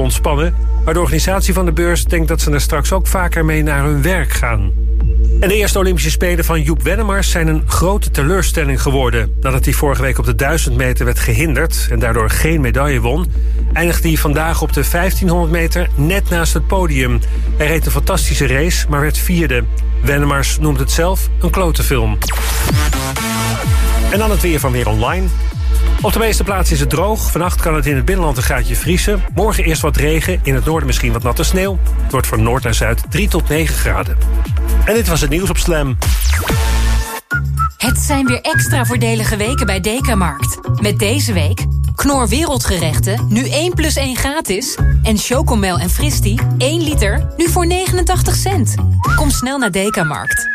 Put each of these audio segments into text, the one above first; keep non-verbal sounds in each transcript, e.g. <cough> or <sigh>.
ontspannen. Maar de organisatie van de beurs denkt dat ze er straks ook vaker mee naar hun werk gaan. En de eerste Olympische Spelen van Joep Wennemars zijn een grote teleurstelling geworden. Nadat hij vorige week op de 1000 meter werd gehinderd en daardoor geen medaille won, eindigde hij vandaag op de 1500 meter net naast het podium. Hij reed een fantastische race, maar werd vierde. Wennemars noemt het zelf een klote film. En dan het weer van Weer Online. Op de meeste plaatsen is het droog. Vannacht kan het in het binnenland een gaatje vriezen. Morgen eerst wat regen, in het noorden misschien wat natte sneeuw. Het wordt van noord naar zuid 3 tot 9 graden. En dit was het nieuws op Slam. Het zijn weer extra voordelige weken bij Dekamarkt. Met deze week Knor Wereldgerechten, nu 1 plus 1 gratis. En Chocomel en Fristi, 1 liter, nu voor 89 cent. Kom snel naar Dekamarkt.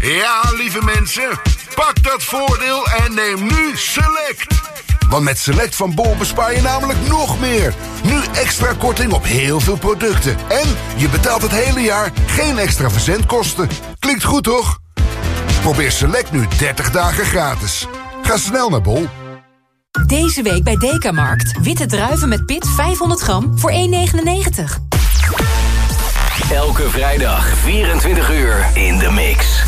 Ja, lieve mensen, pak dat voordeel en neem nu Select. Want met Select van Bol bespaar je namelijk nog meer. Nu extra korting op heel veel producten. En je betaalt het hele jaar geen extra verzendkosten. Klinkt goed, toch? Probeer Select nu 30 dagen gratis. Ga snel naar Bol. Deze week bij Dekamarkt. Witte druiven met pit 500 gram voor 1,99. Elke vrijdag 24 uur in de mix.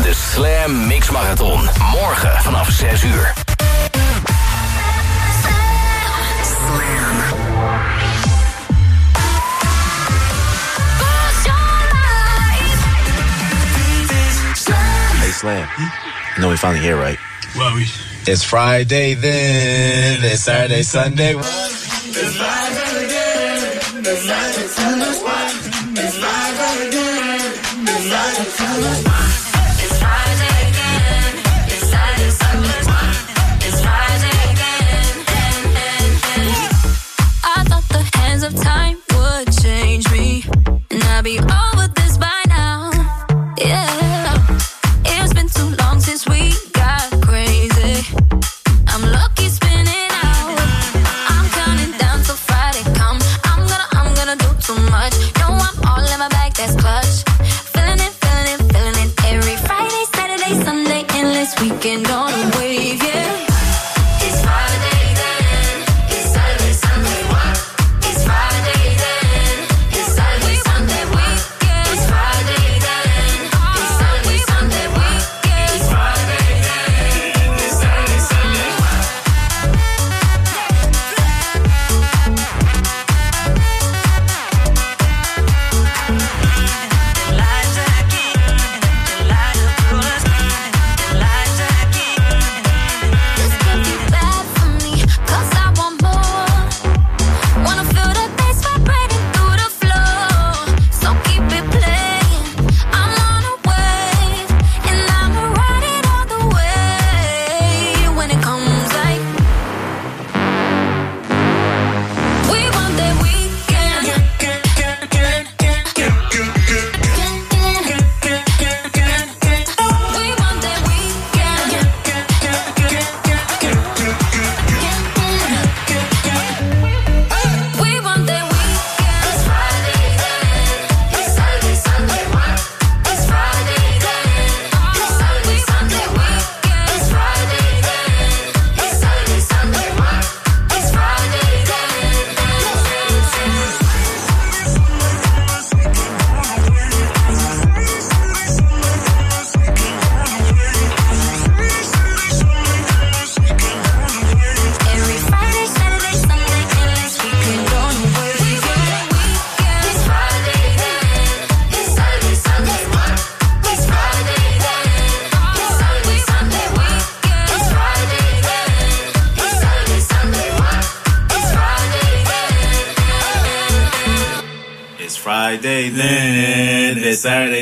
De Slam Mix Marathon. Morgen vanaf 6 uur. Hey Slam, you know we finally here, right? Well, we. It's Friday then, it's Saturday, Sunday. It's live again. It's live, it's live, it's live again. It's live, it's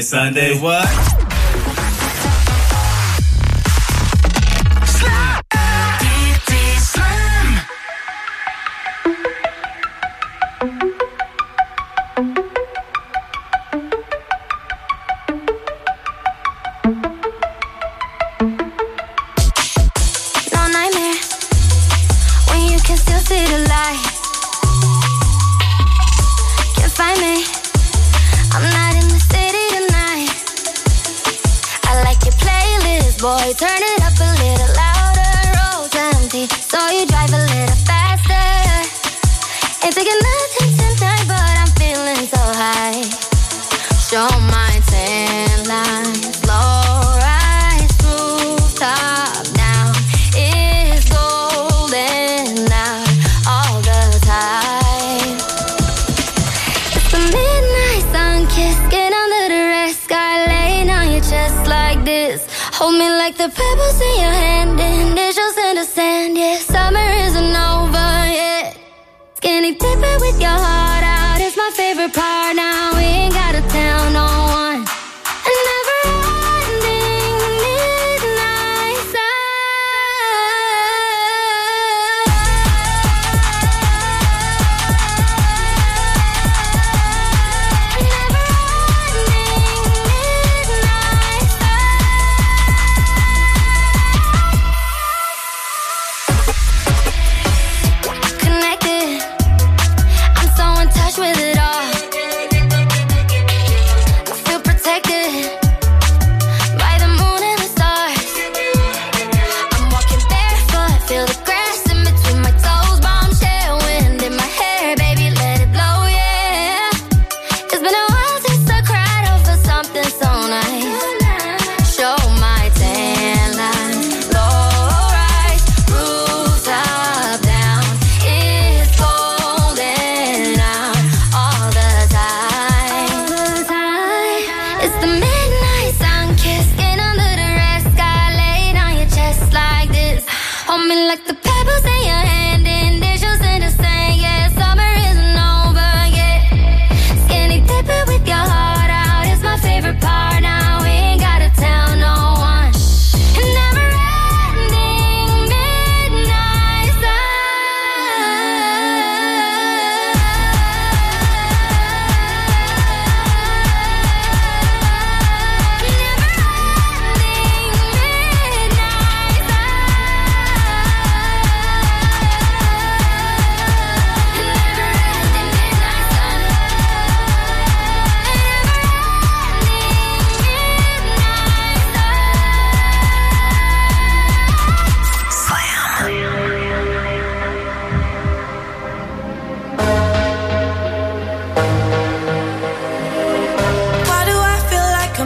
it's Saturday, Sunday, what?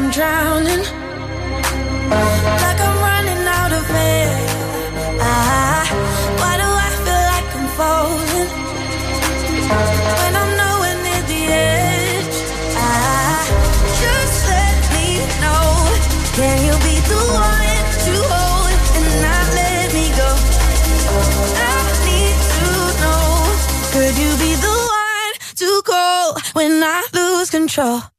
I'm drowning, like I'm running out of air. I, why do I feel like I'm falling when I'm nowhere near the edge? I, just let me know. Can you be the one to hold and not let me go? I need to know. Could you be the one to call when I lose control?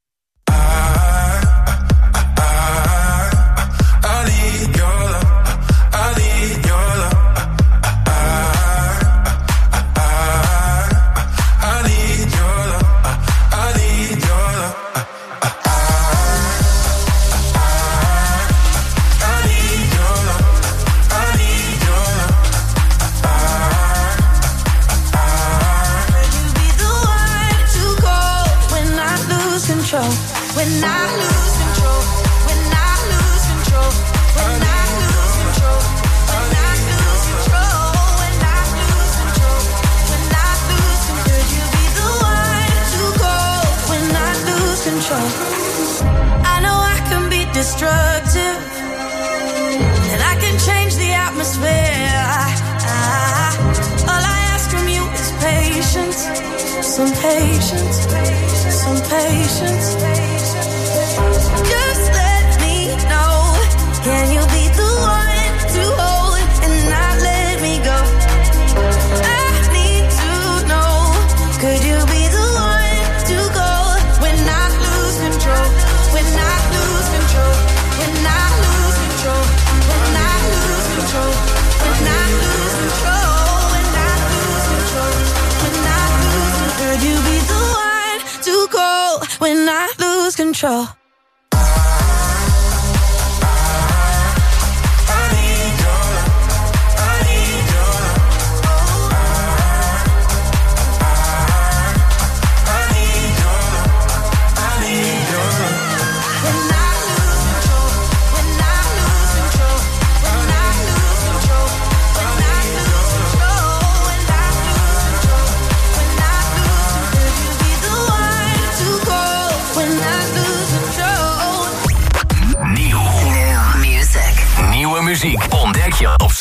control.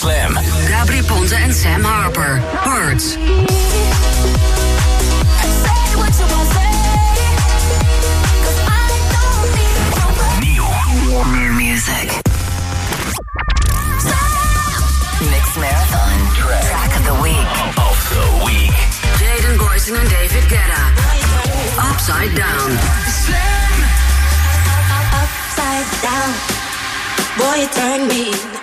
Slam. Gabri Ponte en Sam Harper. Words. Nieuw. New music. Mix Marathon. Track of the week. Of the week. Jaden Boyson en David Guetta. Upside Down. Upside down. Boy, you turn me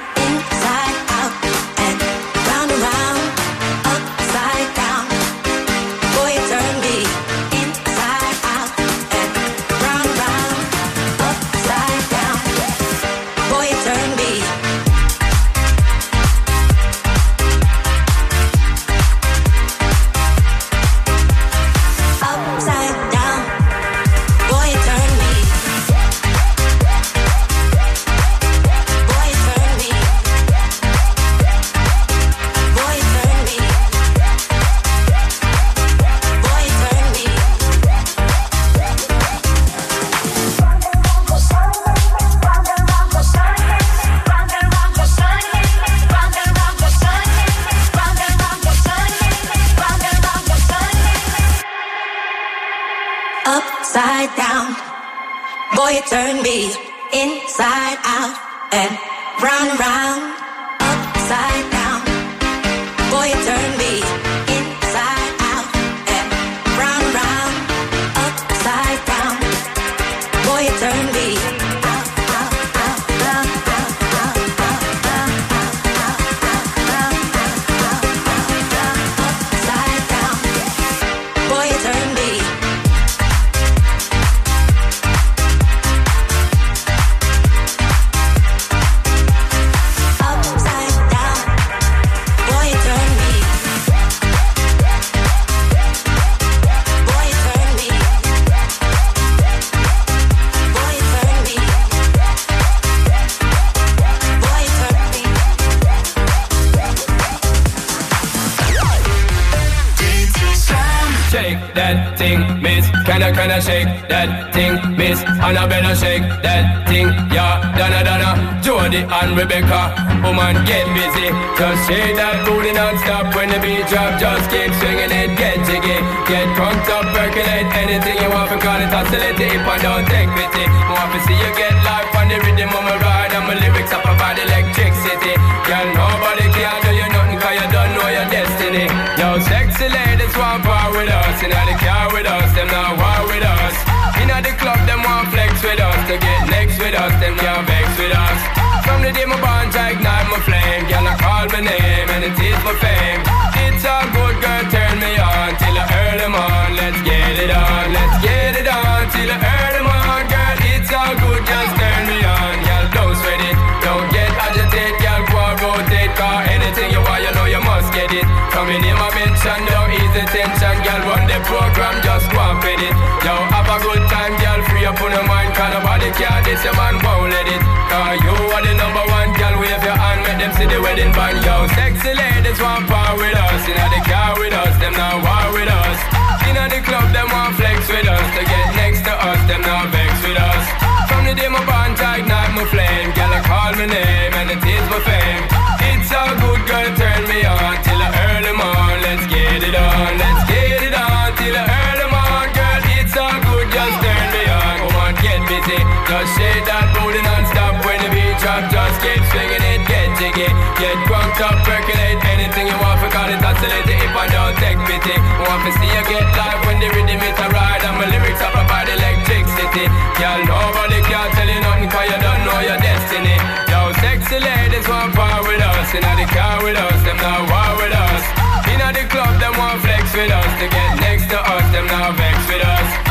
say of fame. It's a up on your mind. Cause nobody care, this your man won't let it. Cause you are the number one, girl, wave your hand, make them see the wedding band. Yo, sexy ladies want power with us. In the car with us, them now war with us. In the club, them want flex with us. To get next to us, them now vex with us. From the day my bond, I ignite my flame. Girl, I call my name and it is my fame. It's a good girl, turn me on till earn them on. Let's get it on, let's get it on till I earn Just shake that booty non-stop when the beat drop. Just keep swinging it, get jiggy. Get drunk up, percolate anything you want. For call it oscillating if I don't take pity. Want to see you get live when the rhythm is a ride. And my lyrics are provide electricity. Girl, nobody can tell you nothing cause you don't know your destiny. Yo, sexy ladies want power with us. In the car with us, them now war with us. In the club, them want flex with us. To get next to us, them now vex with us.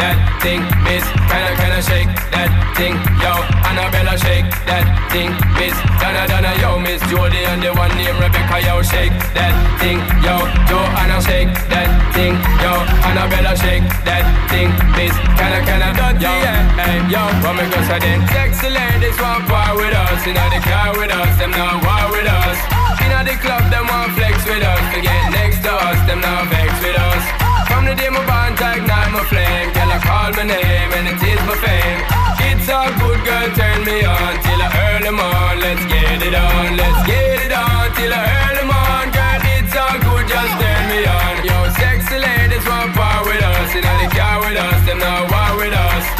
That thing, miss. Kinda, kinda shake that thing. Yo, Annabella, shake that thing, miss. Donna, Donna, yo, miss Jody and the one named Rebecca, yo, shake that thing. Yo, Joanna, shake that thing. Yo, Annabella, shake that thing, miss. Kinda, kinda, yo, hey, yo, what me go say then? Sexy ladies want part with us, you know the car with us, them not war with us. You know the club, them want flex with us, to get next to us, them not vex with us. From the day my bond ignite my flame, girl I call my name and it is my fame. It's a good girl, turn me on till I early morn. Let's get it on, let's get it on till I early morn, girl. It's all good, just turn me on. Yo, sexy ladies want part with us, you know the car with us, them not war with us.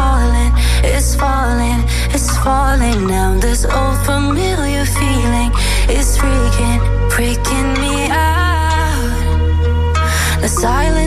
falling, it's falling, it's falling down. This old familiar feeling is freaking, freaking me out. The silence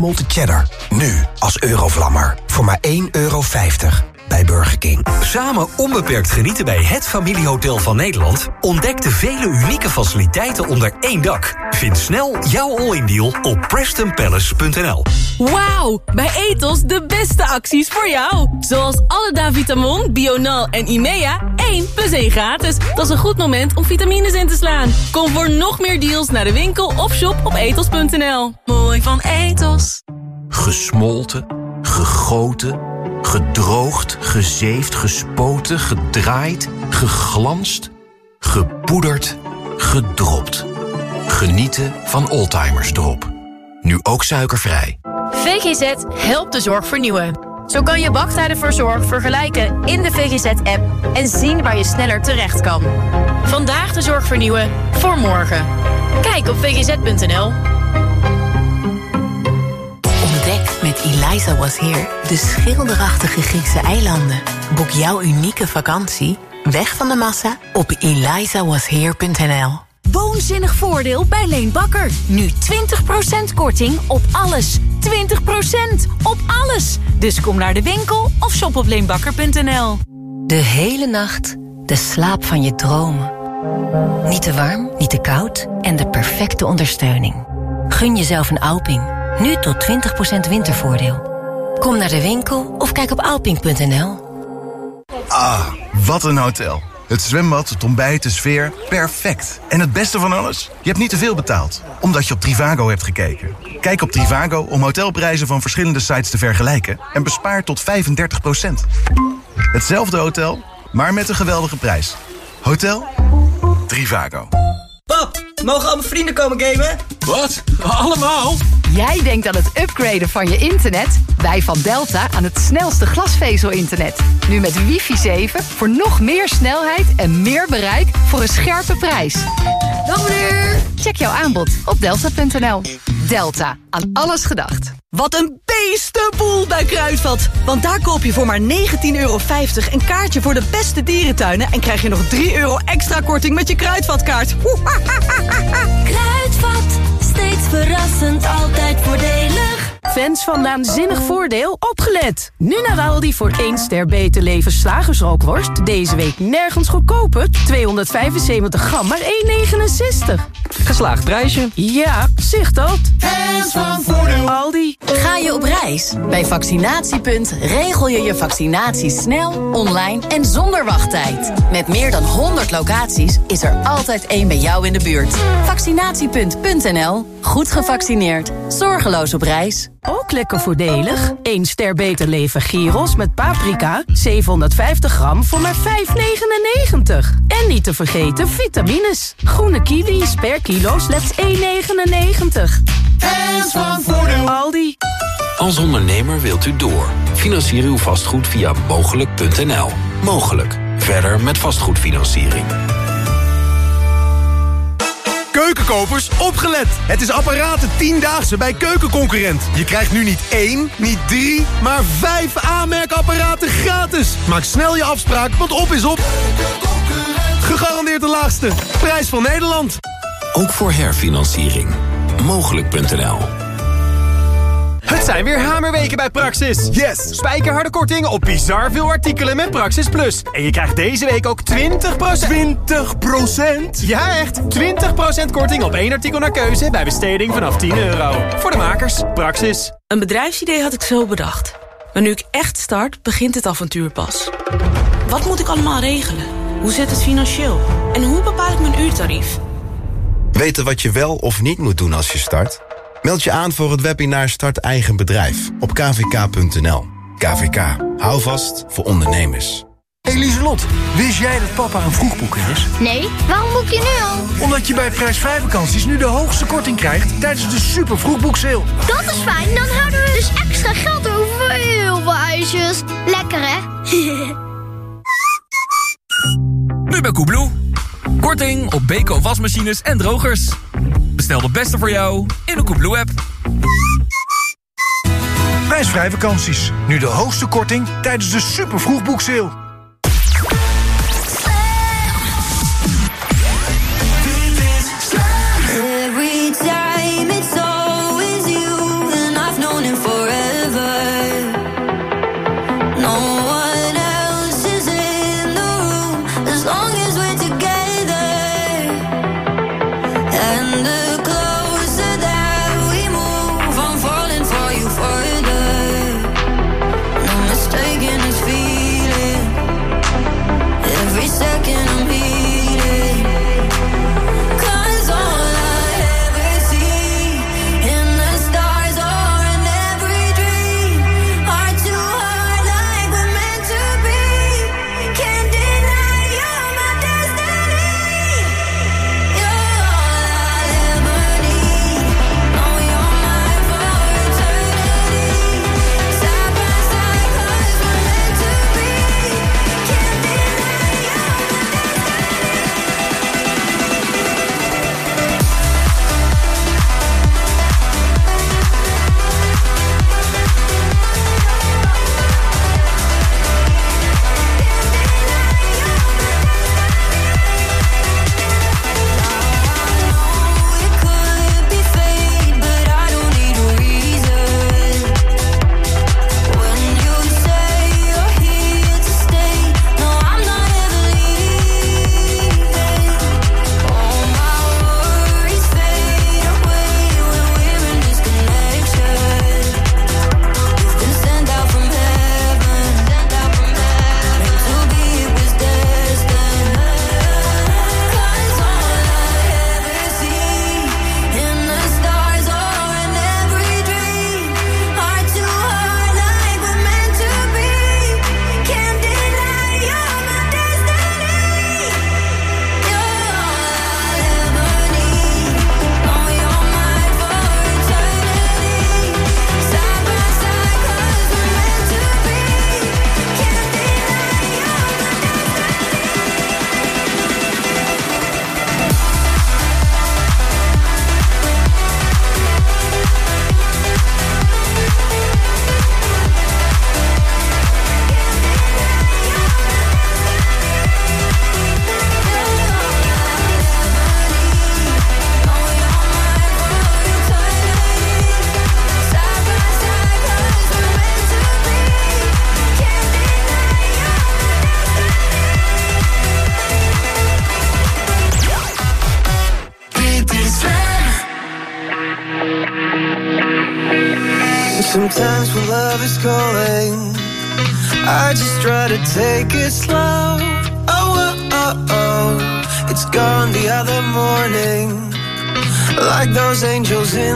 gesmolten cheddar. Nu als Eurovlammer. Voor maar 1,50 euro bij Burger King. Samen onbeperkt genieten bij het familiehotel van Nederland. Ontdek de vele unieke faciliteiten onder één dak. Vind snel jouw all-in deal op prestonpalace.nl. Wauw, bij Etos de beste acties voor jou. Zoals alle Davitamon, Bional en Imea, 1 plus 1 gratis. Dat is een goed moment om vitamines in te slaan. Kom voor nog meer deals naar de winkel of shop op etos.nl. Mooi van Etos. Gesmolten, gegoten, gedroogd, gezeefd, gespoten, gedraaid, geglanst, gepoederd, gedropt. Genieten van Oldtimers Drop. Nu ook suikervrij. VGZ helpt de zorg vernieuwen. Zo kan je wachttijden voor zorg vergelijken in de VGZ-app en zien waar je sneller terecht kan. Vandaag de zorg vernieuwen voor morgen. Kijk op vgz.nl. Eliza Was Here de schilderachtige Griekse eilanden. Boek jouw unieke vakantie, weg van de massa, op elizawasheer.nl. Woonzinnig voordeel bij Leen Bakker. Nu 20% korting op alles. 20% op alles. Dus kom naar de winkel of shop op leenbakker.nl. De hele nacht de slaap van je dromen. Niet te warm, niet te koud en de perfecte ondersteuning. Gun jezelf een Alping. Nu tot 20% wintervoordeel. Kom naar de winkel of kijk op alping.nl. Ah, wat een hotel. Het zwembad, het ontbijt, de sfeer, perfect. En het beste van alles? Je hebt niet te veel betaald, omdat je op Trivago hebt gekeken. Kijk op Trivago om hotelprijzen van verschillende sites te vergelijken... en bespaar tot 35% Hetzelfde hotel, maar met een geweldige prijs. Hotel Trivago. Pap, mogen al mijn vrienden komen gamen? Wat? Allemaal? Jij denkt aan het upgraden van je internet? Wij van Delta aan het snelste glasvezel-internet. Nu met wifi 7 voor nog meer snelheid en meer bereik voor een scherpe prijs. Dag meneer! Check jouw aanbod op delta.nl. Delta, aan alles gedacht. Wat een beestenboel bij Kruidvat. Want daar koop je voor maar 19,50 euro een kaartje voor de beste dierentuinen... en krijg je nog 3 euro extra korting met je Kruidvatkaart. Kruidvat, steeds verrassend, altijd voordelig. Fans van Naanzinnig Voordeel, opgelet! Nu naar Aldi voor 1 ster beter leven slagersrookworst. Deze week nergens goedkoper. 275 gram, maar 1,69. Geslaagd prijsje. Ja, zicht dat. Fans van Voordeel. Aldi. Ga je op reis? Bij Vaccinatiepunt regel je je vaccinatie snel, online en zonder wachttijd. Met meer dan 100 locaties is er altijd één bij jou in de buurt. Vaccinatiepunt.nl. Goed gevaccineerd. Zorgeloos op reis. Ook lekker voordelig. 1 ster beter leven gyros met paprika. 750 gram voor maar 5,99. En niet te vergeten vitamines. Groene kiwis per kilo slechts 1,99. Fans van Voordeel. Aldi. Als ondernemer wilt u door. Financier uw vastgoed via mogelijk.nl. Mogelijk. Verder met vastgoedfinanciering. Keukenkopers, opgelet! Het is apparaten 10-daagse bij Keukenconcurrent. Je krijgt nu niet één, niet drie, maar vijf aanmerkapparaten gratis. Maak snel je afspraak, want op is op. Gegarandeerd de laagste. Prijs van Nederland. Ook voor herfinanciering. Mogelijk.nl Het zijn weer hamerweken bij Praxis. Yes! Spijkerharde korting op bizar veel artikelen met Praxis Plus. En je krijgt deze week ook 20%... 20%? Ja, echt! 20% korting op één artikel naar keuze bij besteding vanaf 10 euro. Voor de makers, Praxis. Een bedrijfsidee had ik zo bedacht. Maar nu ik echt start, begint het avontuur pas. Wat moet ik allemaal regelen? Hoe zit het financieel? En hoe bepaal ik mijn uurtarief? Weten wat je wel of niet moet doen als je start? Meld je aan voor het webinar Start Eigen Bedrijf op kvk.nl. KVK, hou vast voor ondernemers. Eliselot, wist jij dat papa een vroegboeker is? Nee, waarom boek je nu al? Omdat je bij prijsvrij vakanties nu de hoogste korting krijgt tijdens de super vroegboekseil. Dat is fijn, dan houden we dus extra geld over voor heel veel ijsjes. Lekker hè? <laughs> Nu bij Koebloe. Korting op Beko wasmachines en drogers. Bestel de beste voor jou in de Koebloe-app. Prijsvrij vakanties. Nu de hoogste korting tijdens de super vroegboekseil.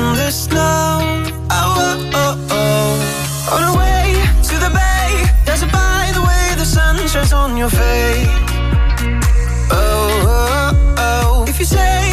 In the snow. Oh, oh, oh, oh. on our way to the bay, dazzled by the way the sun shines on your face. Oh, oh, oh, if you say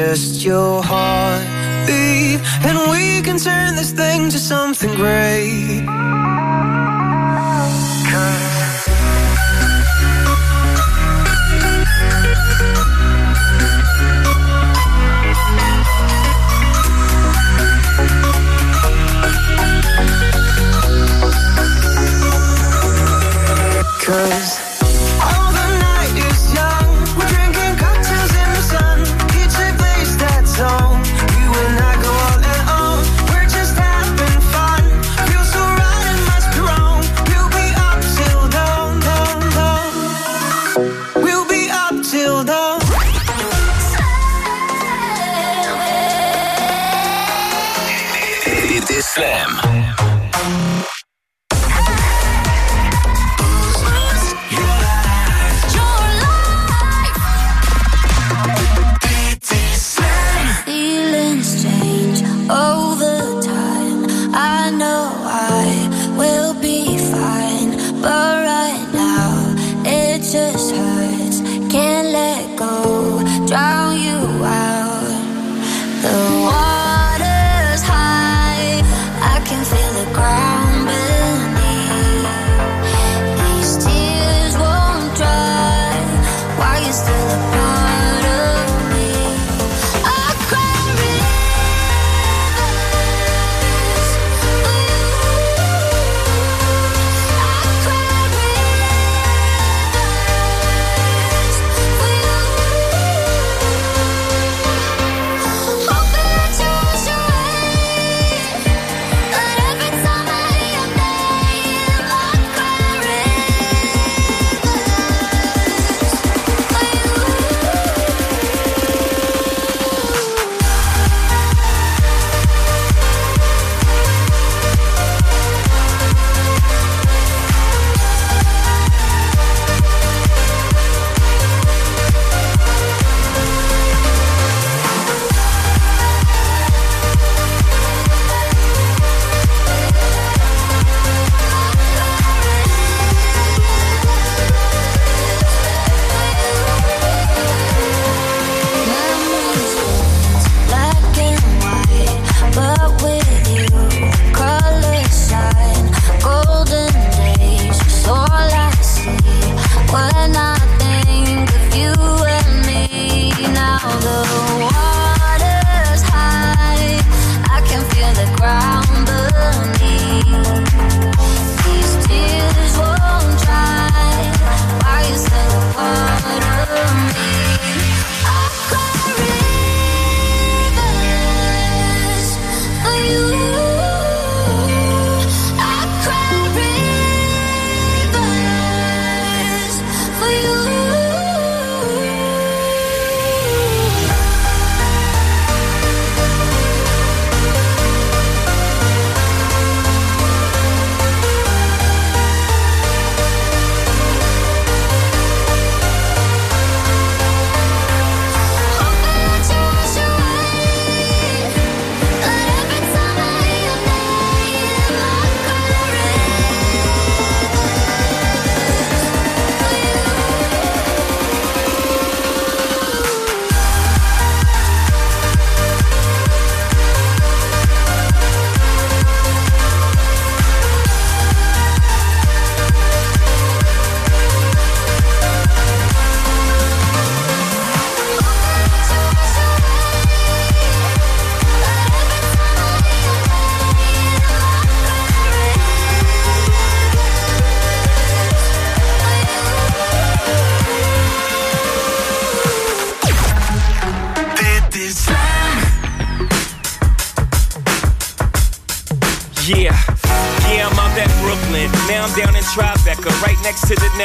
just your heartbeat And we can turn this thing to something great. Cause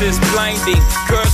is blinding. Girls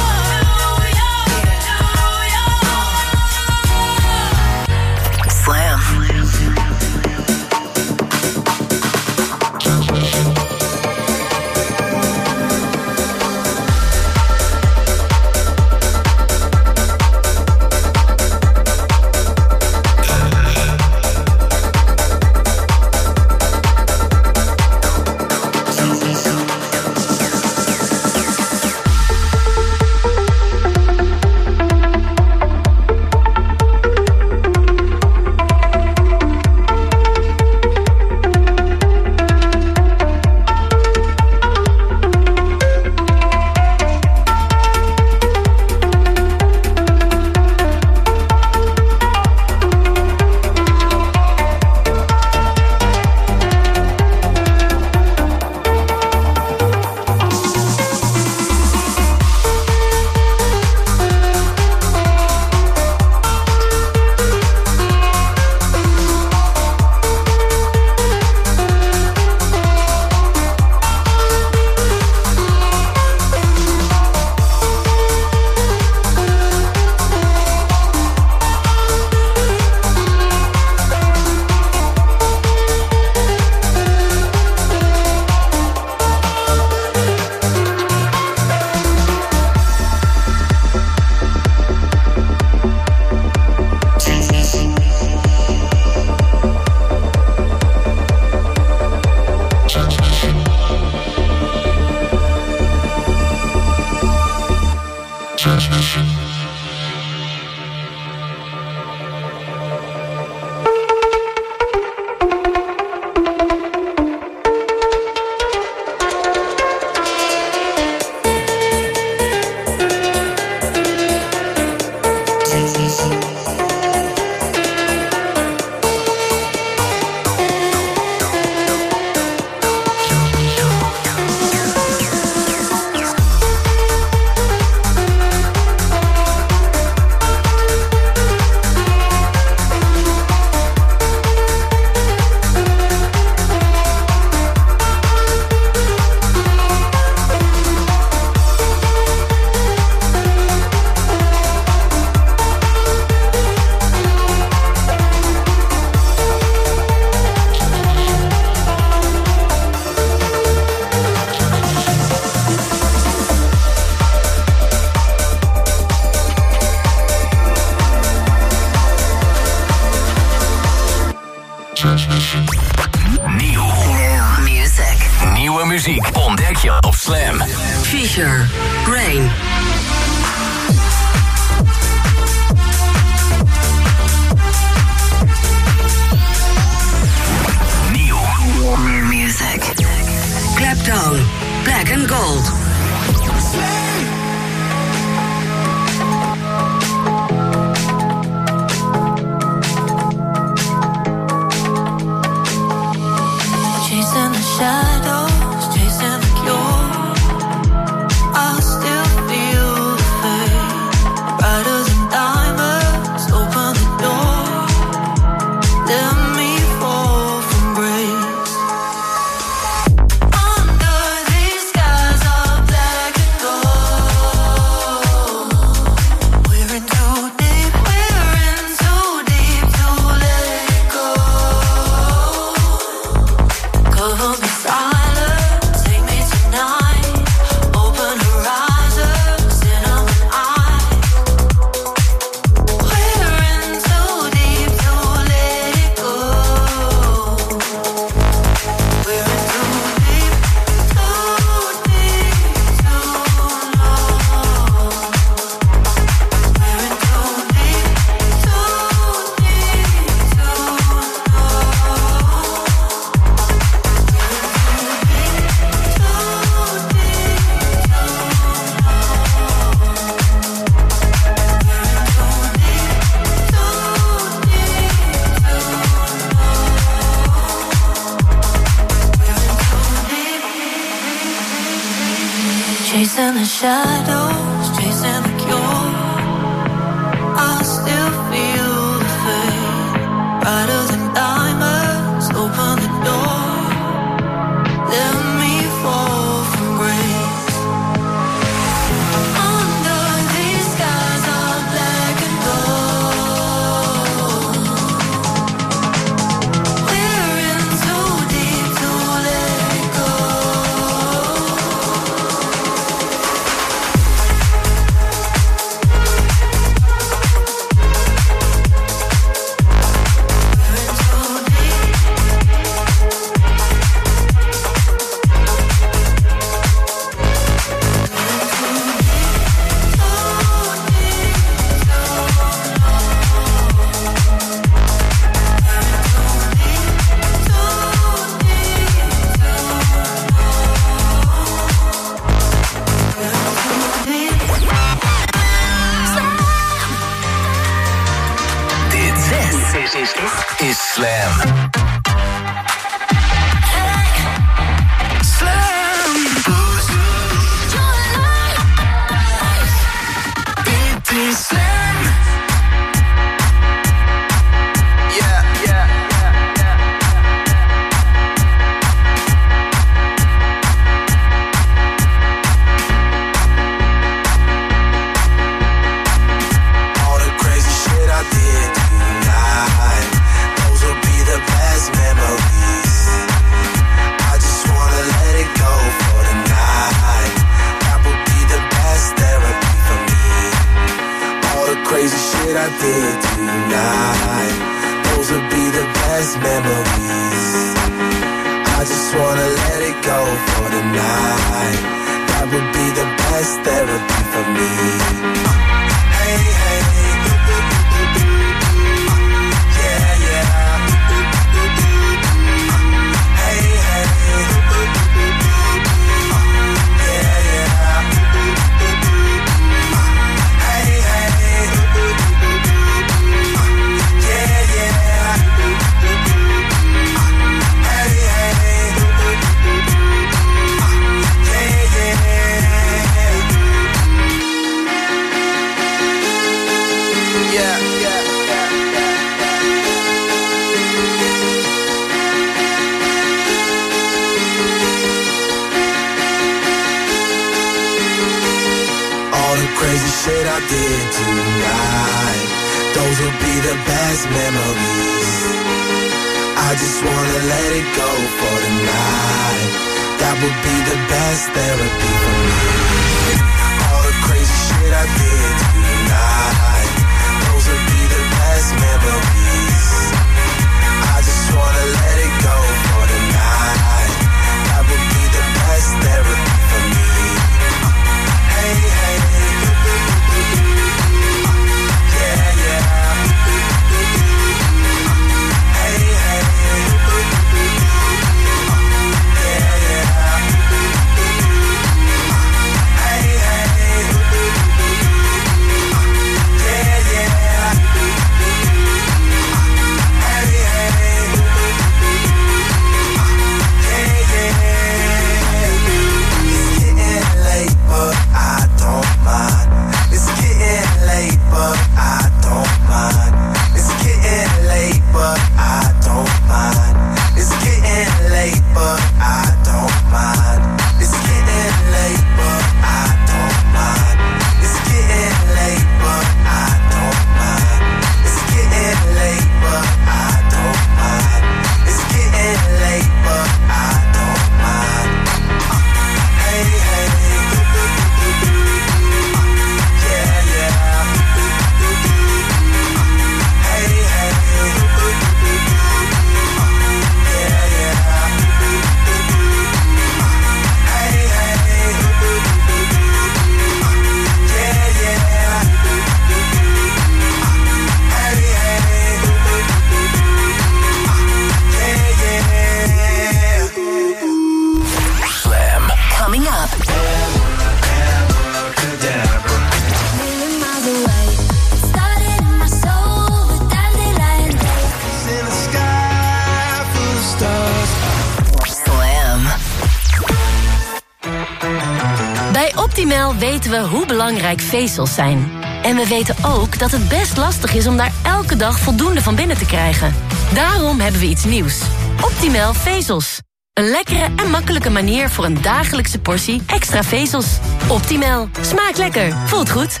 Weten we hoe belangrijk vezels zijn. En we weten ook dat het best lastig is om daar elke dag voldoende van binnen te krijgen. Daarom hebben we iets nieuws. Optimal vezels. Een lekkere en makkelijke manier voor een dagelijkse portie extra vezels. Optimal. Smaakt lekker. Voelt goed.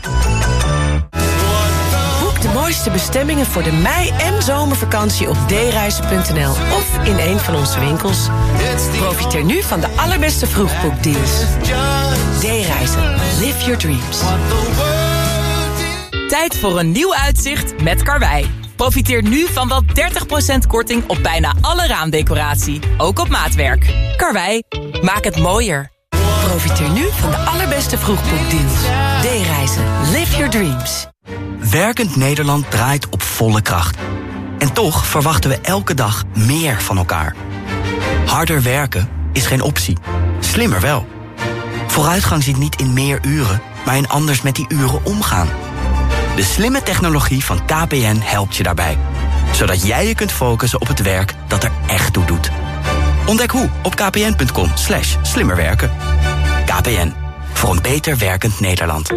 Boek de mooiste bestemmingen voor de mei- en zomervakantie op dereizen.nl of in een van onze winkels. Profiteer nu van de allerbeste vroegboekdeals. D-reizen. Live your dreams. Tijd voor een nieuw uitzicht met Karwei. Profiteer nu van wel 30% korting op bijna alle raamdecoratie. Ook op maatwerk. Karwei, maak het mooier. Profiteer nu van de allerbeste vroegboekdeals. D-reizen. Live your dreams. Werkend Nederland draait op volle kracht. En toch verwachten we elke dag meer van elkaar. Harder werken is geen optie. Slimmer wel. Vooruitgang zit niet in meer uren, maar in anders met die uren omgaan. De slimme technologie van KPN helpt je daarbij. Zodat jij je kunt focussen op het werk dat er echt toe doet. Ontdek hoe op kpn.com slash slimmerwerken. KPN, voor een beter werkend Nederland.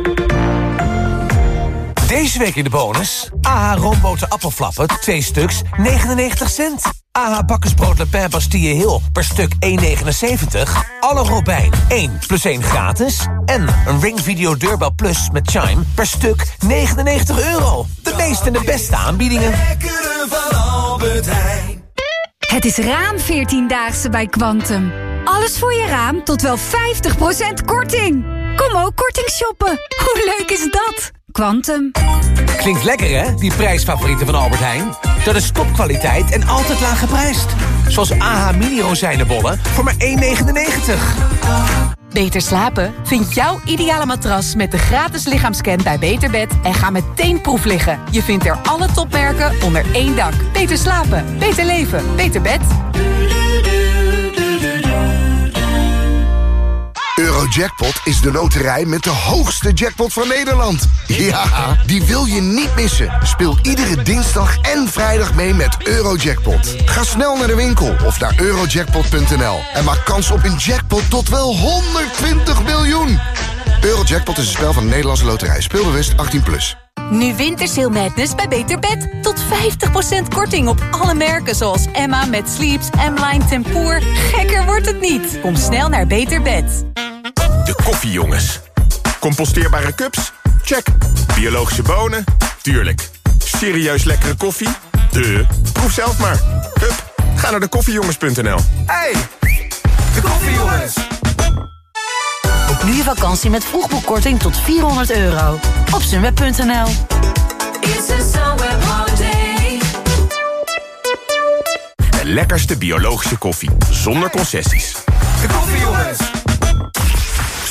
Deze week in de bonus. AH roomboten appelflappen, 2 stuks, 99 cent. AH bakkersbrood Le Pen Bastille Hill per stuk 1,79. Alle Robijn 1 plus 1 gratis. En een Ring Video Deurbel Plus met Chime per stuk 99 euro. De meeste en de beste aanbiedingen. Het is raam 14-daagse bij Quantum. Alles voor je raam tot wel 50% korting. Kom ook korting shoppen. Hoe leuk is dat? Quantum. Klinkt lekker hè, die prijsfavorieten van Albert Heijn? Dat is topkwaliteit en altijd laag geprijsd. Zoals AH mini rozijnenbollen voor maar 1,99. Beter slapen? Vind jouw ideale matras met de gratis lichaamscan bij Beterbed en ga meteen proef liggen. Je vindt er alle topmerken onder één dak. Beter slapen, beter leven, beter bed. Eurojackpot is de loterij met de hoogste jackpot van Nederland. Ja, die wil je niet missen. Speel iedere dinsdag en vrijdag mee met Eurojackpot. Ga snel naar de winkel of naar eurojackpot.nl en maak kans op een jackpot tot wel 120 miljoen. Eurojackpot is een spel van de Nederlandse loterij. Speelbewust 18+. Plus. Nu Wintersale Madness bij Beter Bed. Tot 50% korting op alle merken zoals Emma met Sleeps, M-Line Tempoor. Gekker wordt het niet. Kom snel naar Beter Bed. De koffiejongens. Composteerbare cups? Check. Biologische bonen? Tuurlijk. Serieus lekkere koffie? De. Proef zelf maar. Hup, ga naar de koffiejongens.nl. Hey, de koffiejongens. Nu je vakantie met vroegboekkorting tot 400 euro. Op sunweb.nl De lekkerste biologische koffie. Zonder concessies. De koffiejongens.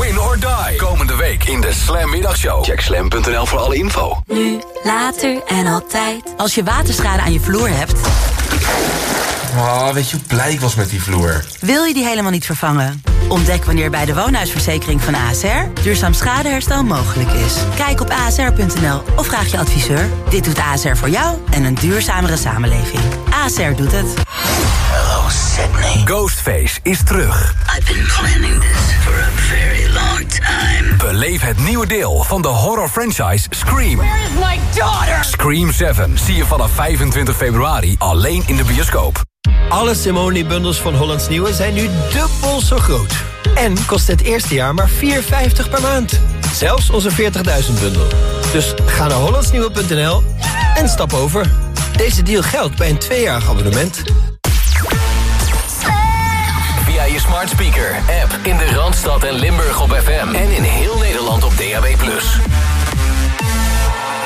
Win or die. Komende week in de Slam Middagshow. Check slam.nl voor alle info. Nu, later en altijd. Als je waterschade aan je vloer hebt... Oh, weet je hoe blij ik was met die vloer? Wil je die helemaal niet vervangen? Ontdek wanneer bij de woonhuisverzekering van ASR duurzaam schadeherstel mogelijk is. Kijk op asr.nl of vraag je adviseur. Dit doet ASR voor jou en een duurzamere samenleving. ASR doet het. Hello Sydney. Ghostface is terug. I've been planning this Beleef het nieuwe deel van de horror franchise Scream. Where is my daughter? Scream 7 zie je vanaf 25 februari alleen in de bioscoop. Alle Simone-bundels van Hollands Nieuwe zijn nu dubbel zo groot. En kost het eerste jaar maar 4,50 per maand. Zelfs onze 40.000-bundel. Dus ga naar hollandsnieuwe.nl en stap over. Deze deal geldt bij een tweejarig abonnement. Smart speaker, app in de Randstad en Limburg op FM. En in heel Nederland op DAB+.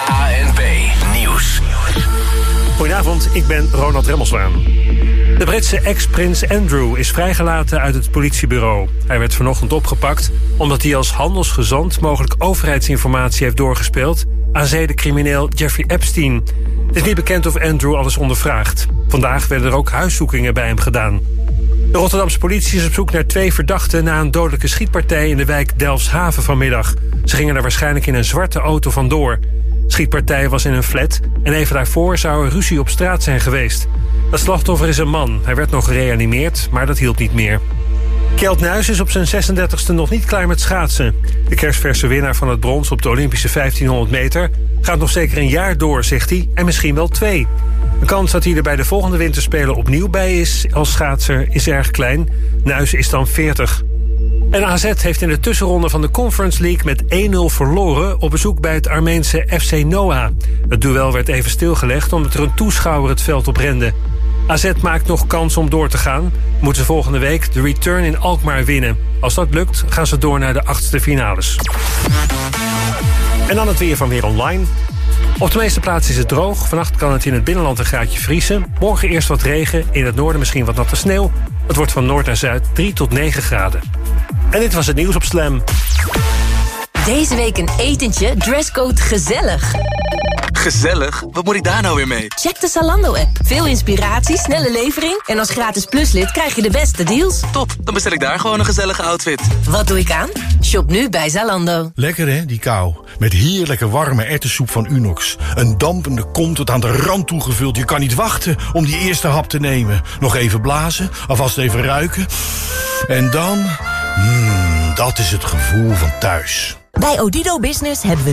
ANP Nieuws. Goedenavond, ik ben Ronald Remmelswaan. De Britse ex-prins Andrew is vrijgelaten uit het politiebureau. Hij werd vanochtend opgepakt omdat hij als handelsgezant mogelijk overheidsinformatie heeft doorgespeeld aan zedencrimineel Jeffrey Epstein. Het is niet bekend of Andrew alles ondervraagt. Vandaag werden er ook huiszoekingen bij hem gedaan. De Rotterdamse politie is op zoek naar twee verdachten na een dodelijke schietpartij in de wijk Delfshaven vanmiddag. Ze gingen er waarschijnlijk in een zwarte auto vandoor. Schietpartij was in een flat en even daarvoor zou er ruzie op straat zijn geweest. Het slachtoffer is een man. Hij werd nog gereanimeerd, maar dat hielp niet meer. Kjeld Nuis is op zijn 36e nog niet klaar met schaatsen. De kerstverse winnaar van het brons op de Olympische 1500 meter... gaat nog zeker een jaar door, zegt hij, en misschien wel twee. De kans dat hij er bij de volgende winterspelen opnieuw bij is als schaatser is erg klein. Nuis is dan 40. En AZ heeft in de tussenronde van de Conference League met 1-0 verloren... op bezoek bij het Armeense FC Noah. Het duel werd even stilgelegd omdat er een toeschouwer het veld op rende. AZ maakt nog kans om door te gaan. Moeten ze volgende week de return in Alkmaar winnen. Als dat lukt, gaan ze door naar de achtste finales. En dan het weer van Weer Online. Op de meeste plaatsen is het droog. Vannacht kan het in het binnenland een graadje vriezen. Morgen eerst wat regen, in het noorden misschien wat natte sneeuw. Het wordt van noord naar zuid 3 tot 9 graden. En dit was het nieuws op Slam. Deze week een etentje, dresscode gezellig. Gezellig? Wat moet ik daar nou weer mee? Check de Zalando-app. Veel inspiratie, snelle levering... en als gratis pluslid krijg je de beste deals. Top, dan bestel ik daar gewoon een gezellige outfit. Wat doe ik aan? Shop nu bij Zalando. Lekker hè, die kou. Met heerlijke warme ertessoep van Unox. Een dampende kom tot aan de rand toegevuld. Je kan niet wachten om die eerste hap te nemen. Nog even blazen, alvast even ruiken. En dan... Mmm, dat is het gevoel van thuis. Bij Odido Business hebben we